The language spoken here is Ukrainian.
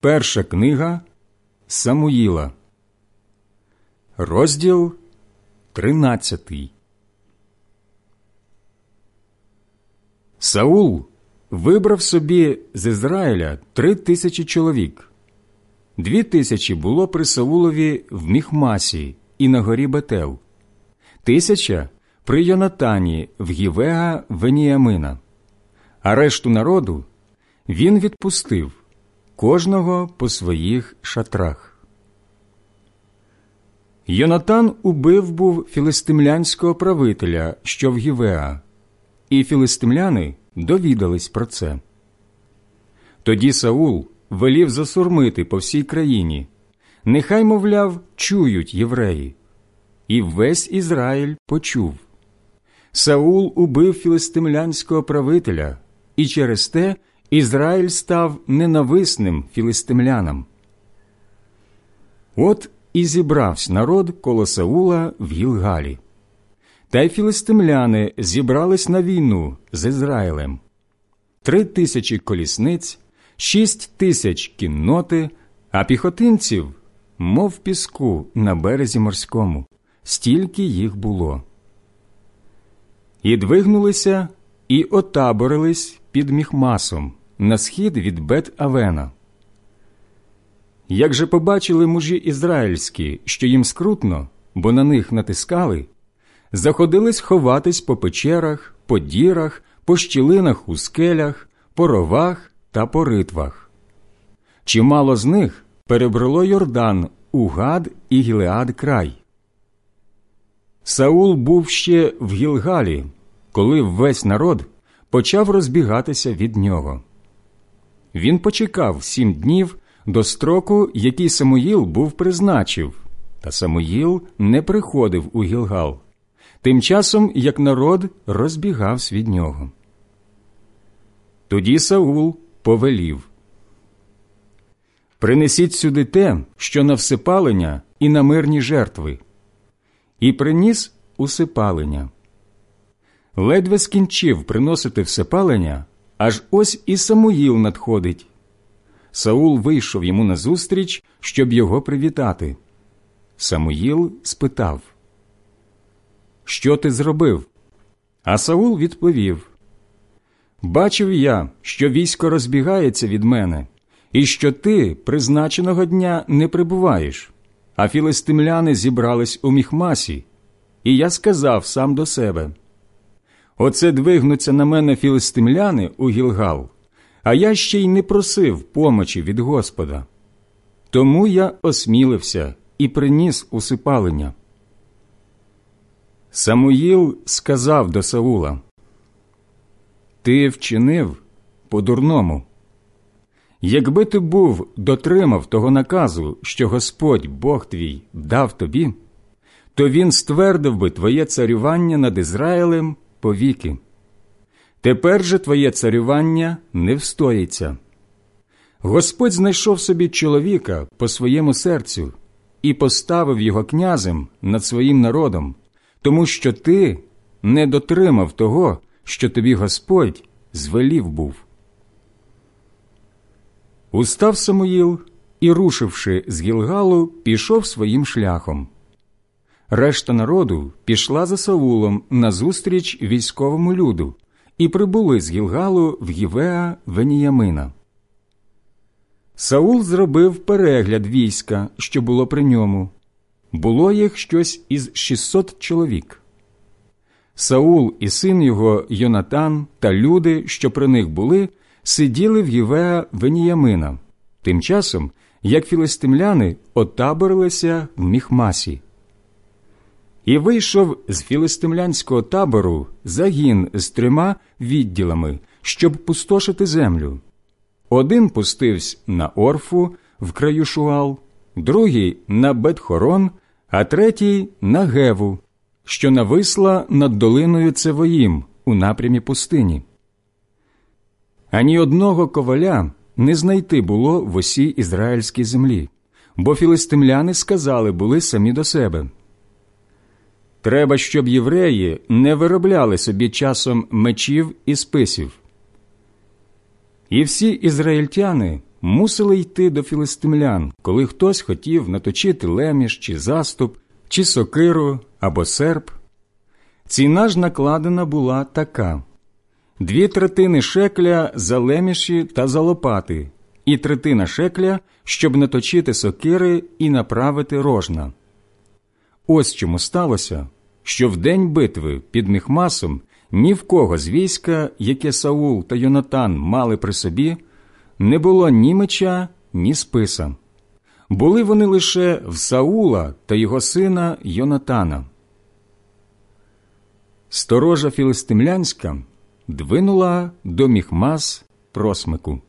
Перша книга Самуїла, розділ 13 Саул вибрав собі з Ізраїля три тисячі чоловік. Дві тисячі було при Саулові в Міхмасі і на горі Бетел, тисяча при Йонатані в Гівеа Веніямина, а решту народу він відпустив кожного по своїх шатрах. Йонатан убив був філистимлянського правителя, що в Гівеа, і філистимляни довідались про це. Тоді Саул велів засурмити по всій країні, нехай, мовляв, чують євреї, і весь Ізраїль почув. Саул убив філистимлянського правителя, і через те Ізраїль став ненависним філистимлянам. От і зібрався народ коло Саула в Гілгалі. Та й філистимляни зібрались на війну з Ізраїлем три тисячі колісниць, шість тисяч кінноти, а піхотинців, мов піску на березі морському, стільки їх було. І двигнулися, і отаборились під Міхмасом на схід від Бет Авена. Як же побачили мужі ізраїльські, що їм скрутно, бо на них натискали, заходились ховатись по печерах, по дірах, по щілинах у скелях, по ровах та по ритвах. Чимало з них перебрало Йордан у Гад і Гілеад край. Саул був ще в Гілгалі, коли весь народ почав розбігатися від нього. Він почекав сім днів до строку, який Самуїл був призначив, та Самуїл не приходив у Гілгал, тим часом як народ розбігався від нього. Тоді Саул повелів Принесіть сюди те, що на всипалення і на мирні жертви, і приніс усипалення. Ледве скінчив приносити всипалення, аж ось і Самуїл надходить. Саул вийшов йому назустріч, щоб його привітати. Самуїл спитав, Що ти зробив? А Саул відповів Бачив я, що військо розбігається від мене, і що ти призначеного дня не прибуваєш, а філистимляни зібрались у міхмасі, і я сказав сам до себе Оце двигнуться на мене філистимляни у Гілгал, а я ще й не просив помочі від Господа. Тому я осмілився і приніс усипалення. Самуїл сказав до Саула, Ти вчинив по-дурному. Якби ти був дотримав того наказу, що Господь Бог твій дав тобі, то він ствердив би твоє царювання над Ізраїлем повіки. Тепер же твоє царювання не встоїться. Господь знайшов собі чоловіка по своєму серцю і поставив його князем над своїм народом, тому що ти не дотримав того, що тобі Господь звелів був. Устав Самуїл і, рушивши з Гілгалу, пішов своїм шляхом. Решта народу пішла за Саулом назустріч військовому люду і прибули з Гілгалу в Гівеа Веніямина. Саул зробив перегляд війська, що було при ньому. Було їх щось із 600 чоловік. Саул і син його Йонатан та люди, що при них були, сиділи в Гівеа Веніямина, тим часом як філистимляни отаборилися в Міхмасі. І вийшов з філистимлянського табору загін з трьома відділами, щоб пустошити землю. Один пустився на Орфу в краю Шуал, другий на Бетхорон, а третій на Геву, що нависла над долиною Цевоїм у напрямі пустині. Ані одного коваля не знайти було в усій ізраїльській землі, бо філистимляни сказали були самі до себе. Треба, щоб євреї не виробляли собі часом мечів і списів. І всі ізраїльтяни мусили йти до філистимлян, коли хтось хотів наточити леміш чи заступ, чи сокиру або серп. Ціна ж накладена була така дві третини шекля за леміші та за лопати, і третина шекля, щоб наточити сокири і направити рожна. Ось чому сталося, що в день битви під Міхмасом ні в кого з війська, яке Саул та Йонатан мали при собі, не було ні меча, ні списа. Були вони лише в Саула та його сина Йонатана. Сторожа філистимлянська двинула до Міхмас просмику.